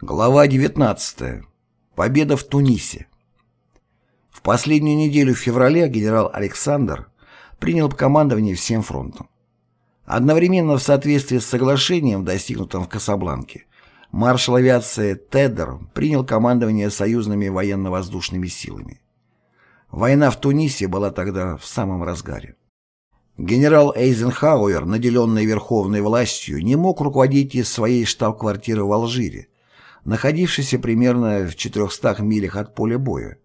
Глава 19. Победа в Тунисе. В последнюю неделю февраля генерал Александр принял командование всем фронтом. Одновременно в соответствии с соглашением, достигнутым в Касабланке, маршал авиации Теддер принял командование союзными военно-воздушными силами. Война в Тунисе была тогда в самом разгаре. Генерал Эйзенхауэр, наделенный верховной властью, не мог руководить из своей штаб-квартиры в Алжире, находившейся примерно в 400 милях от поля боя,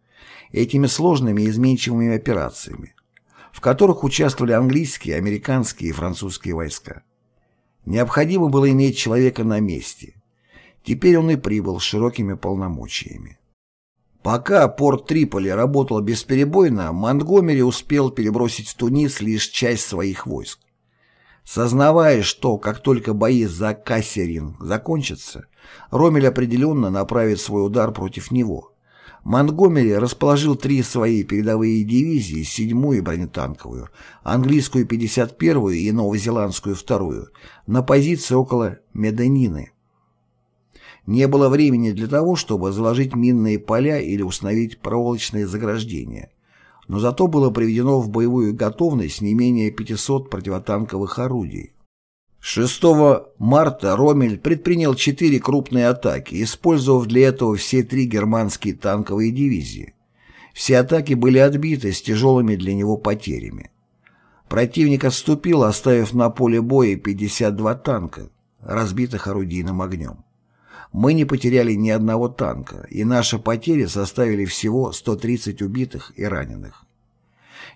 этими сложными и изменчивыми операциями, в которых участвовали английские, американские и французские войска. Необходимо было иметь человека на месте. Теперь он и прибыл с широкими полномочиями. Пока порт Триполи работал бесперебойно, Монтгомери успел перебросить в Тунис лишь часть своих войск. Сознавая, что как только бои за Кассерин закончатся, Ромель определенно направит свой удар против него. Монтгомери расположил три свои передовые дивизии, седьмую бронетанковую, английскую 51-ю и новозеландскую вторую, на позиции около Меденины. Не было времени для того, чтобы заложить минные поля или установить проволочные заграждения. Но зато было приведено в боевую готовность не менее 500 противотанковых орудий. 6 марта Ромель предпринял четыре крупные атаки, использовав для этого все три германские танковые дивизии. Все атаки были отбиты с тяжелыми для него потерями. Противник отступил, оставив на поле боя 52 танка, разбитых орудийным огнем. Мы не потеряли ни одного танка, и наши потери составили всего 130 убитых и раненых.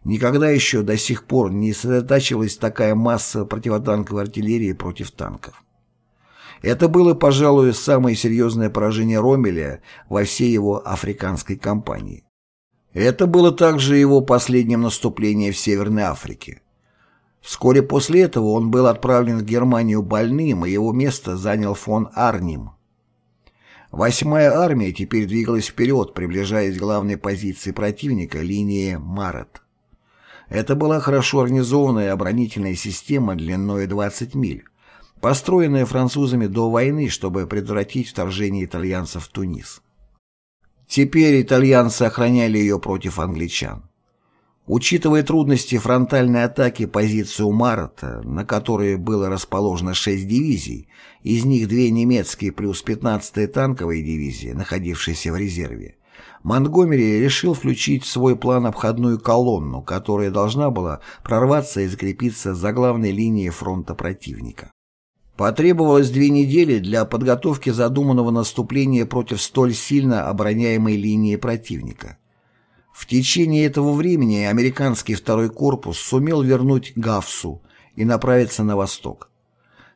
Никогда еще до сих пор не сосредотачивалась такая масса противотанковой артиллерии против танков. Это было, пожалуй, самое серьезное поражение Ромеля во всей его африканской кампании. Это было также его последним наступлением в Северной Африке. Вскоре после этого он был отправлен в Германию больным, и его место занял фон Арним. Восьмая армия теперь двигалась вперед, приближаясь к главной позиции противника линии Марат. Это была хорошо организованная оборонительная система длиной 20 миль, построенная французами до войны, чтобы предотвратить вторжение итальянцев в Тунис. Теперь итальянцы охраняли ее против англичан. Учитывая трудности фронтальной атаки позицию Марата, на которой было расположено шесть дивизий, из них две немецкие плюс 15-я танковая дивизия, находившаяся в резерве, Монтгомери решил включить в свой план обходную колонну, которая должна была прорваться и закрепиться за главной линией фронта противника. Потребовалось две недели для подготовки задуманного наступления против столь сильно обороняемой линии противника. В течение этого времени американский второй корпус сумел вернуть Гавсу и направиться на восток.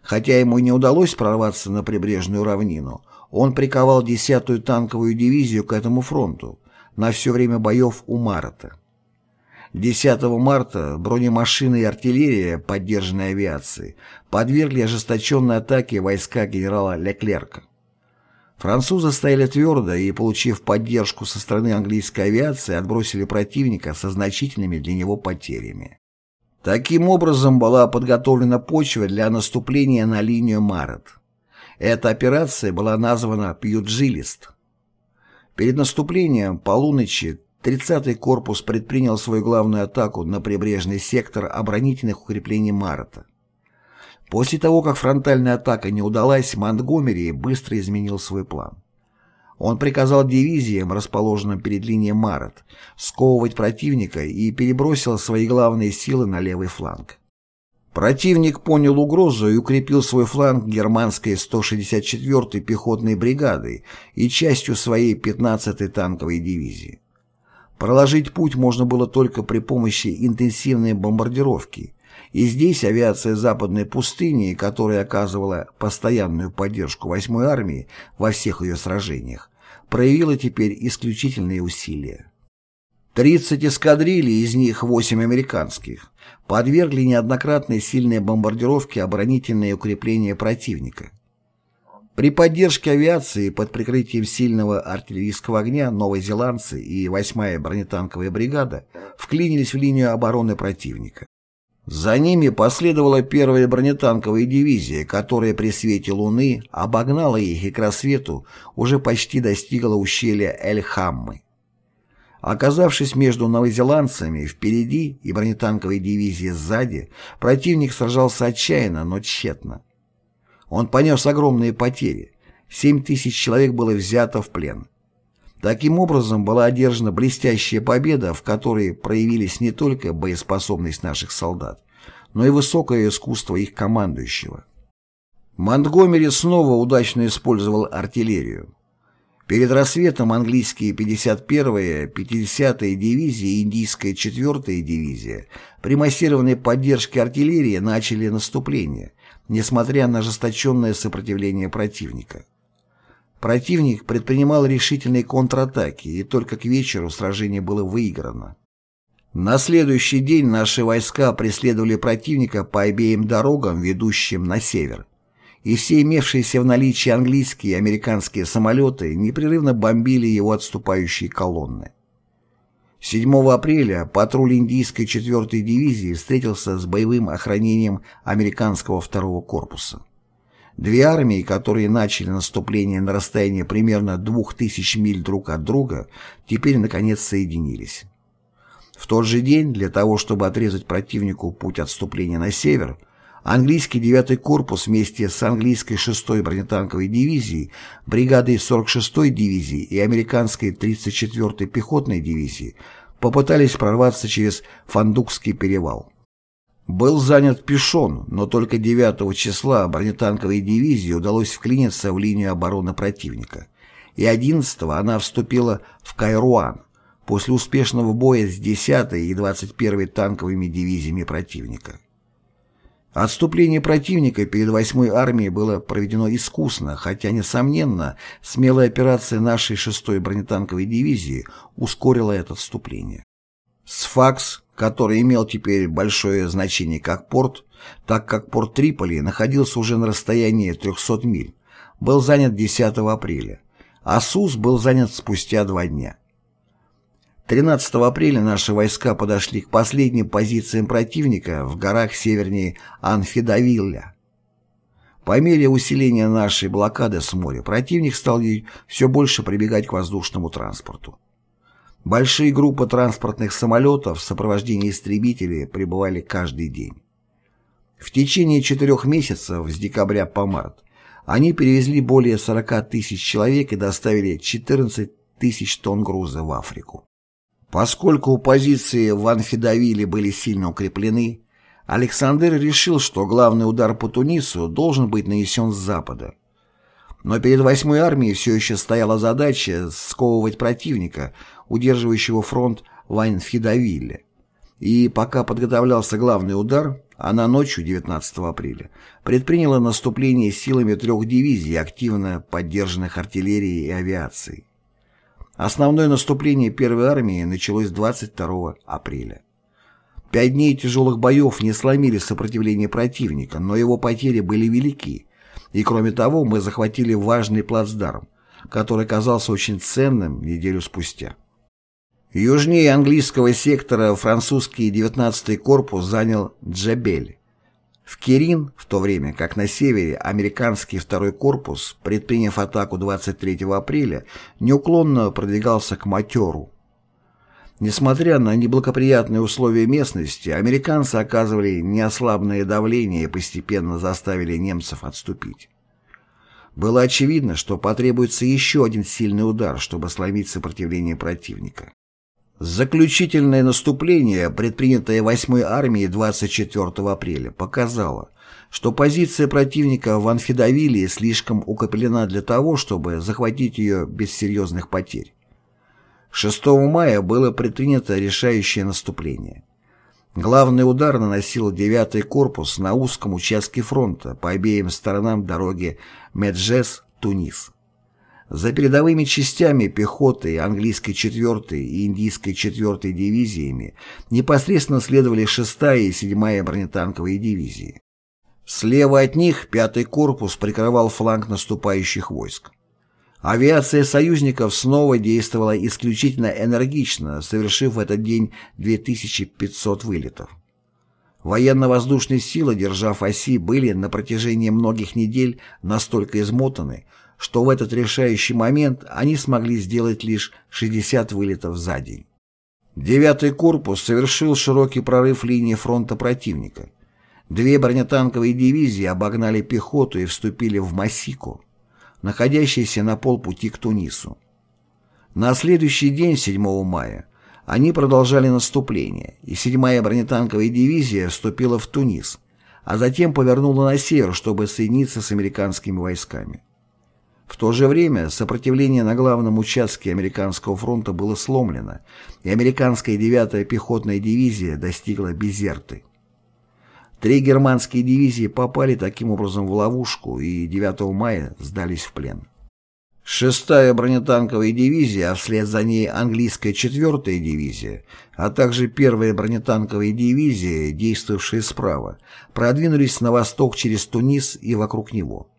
Хотя ему не удалось прорваться на прибрежную равнину, он приковал 10-ю танковую дивизию к этому фронту на все время боев у Марата. 10 марта бронемашины и артиллерия, поддержанной авиацией, подвергли ожесточенной атаке войска генерала Леклерка. Французы стояли твердо и, получив поддержку со стороны английской авиации, отбросили противника со значительными для него потерями. Таким образом была подготовлена почва для наступления на линию Марат. Эта операция была названа «Пьюджилист». Перед наступлением полуночи 30-й корпус предпринял свою главную атаку на прибрежный сектор оборонительных укреплений Марата. После того, как фронтальная атака не удалась, Монтгомери быстро изменил свой план. Он приказал дивизиям, расположенным перед линией Марат, сковывать противника и перебросил свои главные силы на левый фланг. Противник понял угрозу и укрепил свой фланг германской 164-й пехотной бригадой и частью своей 15-й танковой дивизии. Проложить путь можно было только при помощи интенсивной бомбардировки, и здесь авиация Западной пустыни, которая оказывала постоянную поддержку 8-й армии во всех ее сражениях, проявила теперь исключительные усилия. 30 эскадрилий, из них 8 американских, подвергли неоднократной сильной бомбардировке оборонительные укрепления противника. При поддержке авиации под прикрытием сильного артиллерийского огня новозеландцы и 8-я бронетанковая бригада вклинились в линию обороны противника. За ними последовала первая бронетанковая дивизия, которая при свете луны обогнала их и к рассвету уже почти достигла ущелья Эль-Хаммы. Оказавшись между новозеландцами впереди и бронетанковой дивизией сзади, противник сражался отчаянно, но тщетно. Он понес огромные потери. 7 тысяч человек было взято в плен. Таким образом была одержана блестящая победа, в которой проявились не только боеспособность наших солдат, но и высокое искусство их командующего. Монтгомери снова удачно использовал артиллерию. Перед рассветом английские 51-я, 50-я дивизии и индийская 4-я дивизия при массированной поддержке артиллерии начали наступление, несмотря на ожесточенное сопротивление противника. Противник предпринимал решительные контратаки, и только к вечеру сражение было выиграно. На следующий день наши войска преследовали противника по обеим дорогам, ведущим на север и все имевшиеся в наличии английские и американские самолеты непрерывно бомбили его отступающие колонны. 7 апреля патруль индийской 4-й дивизии встретился с боевым охранением американского второго корпуса. Две армии, которые начали наступление на расстоянии примерно 2000 миль друг от друга, теперь наконец соединились. В тот же день, для того чтобы отрезать противнику путь отступления на север, Английский 9-й корпус вместе с английской 6-й бронетанковой дивизией, бригадой 46-й дивизии и американской 34-й пехотной дивизией попытались прорваться через Фандукский перевал. Был занят Пишон, но только 9 числа бронетанковой дивизии удалось вклиниться в линию обороны противника, и 11 она вступила в Кайруан после успешного боя с 10-й и 21-й танковыми дивизиями противника. Отступление противника перед 8-й армией было проведено искусно, хотя, несомненно, смелая операция нашей 6-й бронетанковой дивизии ускорила это отступление. Сфакс, который имел теперь большое значение как порт, так как порт Триполи находился уже на расстоянии 300 миль, был занят 10 апреля, а Сус был занят спустя два дня. 13 апреля наши войска подошли к последним позициям противника в горах севернее Анфидавилля. По мере усиления нашей блокады с моря противник стал все больше прибегать к воздушному транспорту. Большие группы транспортных самолетов в сопровождении истребителей прибывали каждый день. В течение четырех месяцев с декабря по март они перевезли более 40 тысяч человек и доставили 14 тысяч тонн груза в Африку. Поскольку позиции в Анфидавиле были сильно укреплены, Александр решил, что главный удар по Тунису должен быть нанесен с запада. Но перед восьмой армией все еще стояла задача сковывать противника, удерживающего фронт в Анфидавилле. И пока подготовлялся главный удар, она ночью 19 апреля предприняла наступление силами трех дивизий, активно поддержанных артиллерией и авиацией. Основное наступление Первой армии началось 22 апреля. Пять дней тяжелых боев не сломили сопротивление противника, но его потери были велики, и кроме того мы захватили важный плацдарм, который оказался очень ценным неделю спустя. Южнее английского сектора французский 19-й корпус занял Джабель, в Кирин, в то время как на севере американский второй корпус, предприняв атаку 23 апреля, неуклонно продвигался к Матеру. Несмотря на неблагоприятные условия местности, американцы оказывали неослабное давление и постепенно заставили немцев отступить. Было очевидно, что потребуется еще один сильный удар, чтобы сломить сопротивление противника. Заключительное наступление, предпринятое 8-й армией 24 апреля, показало, что позиция противника в Анфидавилии слишком укреплена для того, чтобы захватить ее без серьезных потерь. 6 мая было предпринято решающее наступление. Главный удар наносил 9-й корпус на узком участке фронта по обеим сторонам дороги Меджес-Тунис. За передовыми частями пехоты английской 4-й и индийской 4-й дивизиями непосредственно следовали 6-я и 7-я бронетанковые дивизии. Слева от них 5-й корпус прикрывал фланг наступающих войск. Авиация союзников снова действовала исключительно энергично, совершив в этот день 2500 вылетов. Военно-воздушные силы, держав оси, были на протяжении многих недель настолько измотаны, что в этот решающий момент они смогли сделать лишь 60 вылетов за день. Девятый корпус совершил широкий прорыв линии фронта противника. Две бронетанковые дивизии обогнали пехоту и вступили в Масику, находящийся на полпути к Тунису. На следующий день, 7 мая, они продолжали наступление, и 7-я бронетанковая дивизия вступила в Тунис, а затем повернула на север, чтобы соединиться с американскими войсками. В то же время сопротивление на главном участке американского фронта было сломлено, и американская 9-я пехотная дивизия достигла Безерты. Три германские дивизии попали таким образом в ловушку и 9 мая сдались в плен. Шестая бронетанковая дивизия, а вслед за ней английская четвертая дивизия, а также первая бронетанковая дивизия, действовавшая справа, продвинулись на восток через Тунис и вокруг него.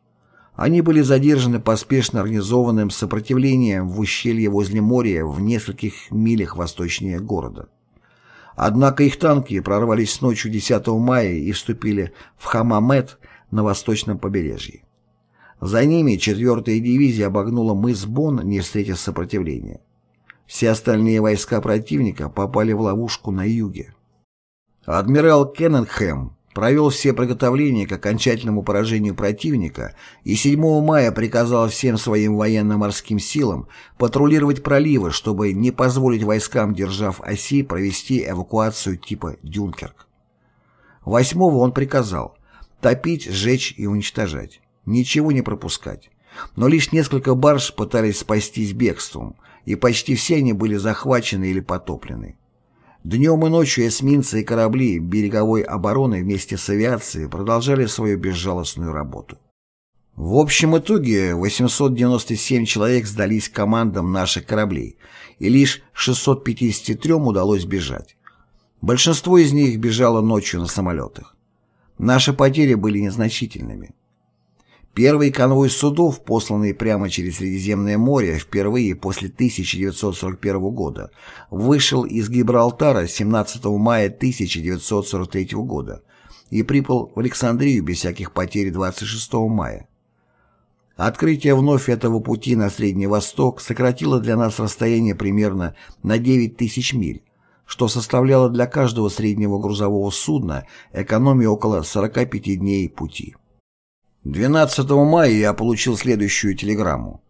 Они были задержаны поспешно организованным сопротивлением в ущелье возле моря в нескольких милях восточнее города. Однако их танки прорвались ночью 10 мая и вступили в Хамамет на восточном побережье. За ними 4-я дивизия обогнула мыс Бон, не встретив сопротивления. Все остальные войска противника попали в ловушку на юге. Адмирал Кенненхэм провел все приготовления к окончательному поражению противника и 7 мая приказал всем своим военно-морским силам патрулировать проливы, чтобы не позволить войскам, держав оси, провести эвакуацию типа Дюнкерк. 8 он приказал топить, сжечь и уничтожать, ничего не пропускать. Но лишь несколько барж пытались спастись бегством, и почти все они были захвачены или потоплены. Днем и ночью эсминцы и корабли береговой обороны вместе с авиацией продолжали свою безжалостную работу. В общем итоге 897 человек сдались командам наших кораблей, и лишь 653 удалось бежать. Большинство из них бежало ночью на самолетах. Наши потери были незначительными. Первый конвой судов, посланный прямо через Средиземное море впервые после 1941 года, вышел из Гибралтара 17 мая 1943 года и прибыл в Александрию без всяких потерь 26 мая. Открытие вновь этого пути на Средний Восток сократило для нас расстояние примерно на 9 тысяч миль, что составляло для каждого среднего грузового судна экономию около 45 дней пути. 12 мая я получил следующую телеграмму.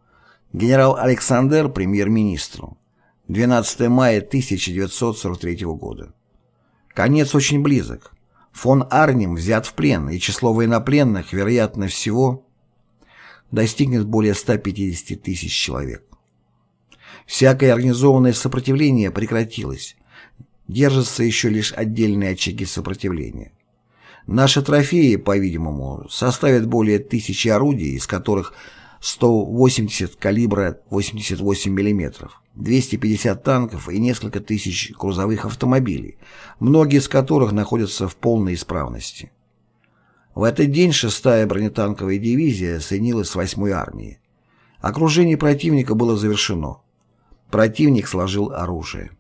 Генерал Александр премьер-министру. 12 мая 1943 года. Конец очень близок. Фон Арнем взят в плен, и число военнопленных, вероятно всего, достигнет более 150 тысяч человек. Всякое организованное сопротивление прекратилось. Держатся еще лишь отдельные очаги сопротивления. Наши трофеи, по-видимому, составят более тысячи орудий, из которых 180 калибра 88 мм, 250 танков и несколько тысяч грузовых автомобилей, многие из которых находятся в полной исправности. В этот день 6-я бронетанковая дивизия соединилась с 8-й армией. Окружение противника было завершено. Противник сложил оружие.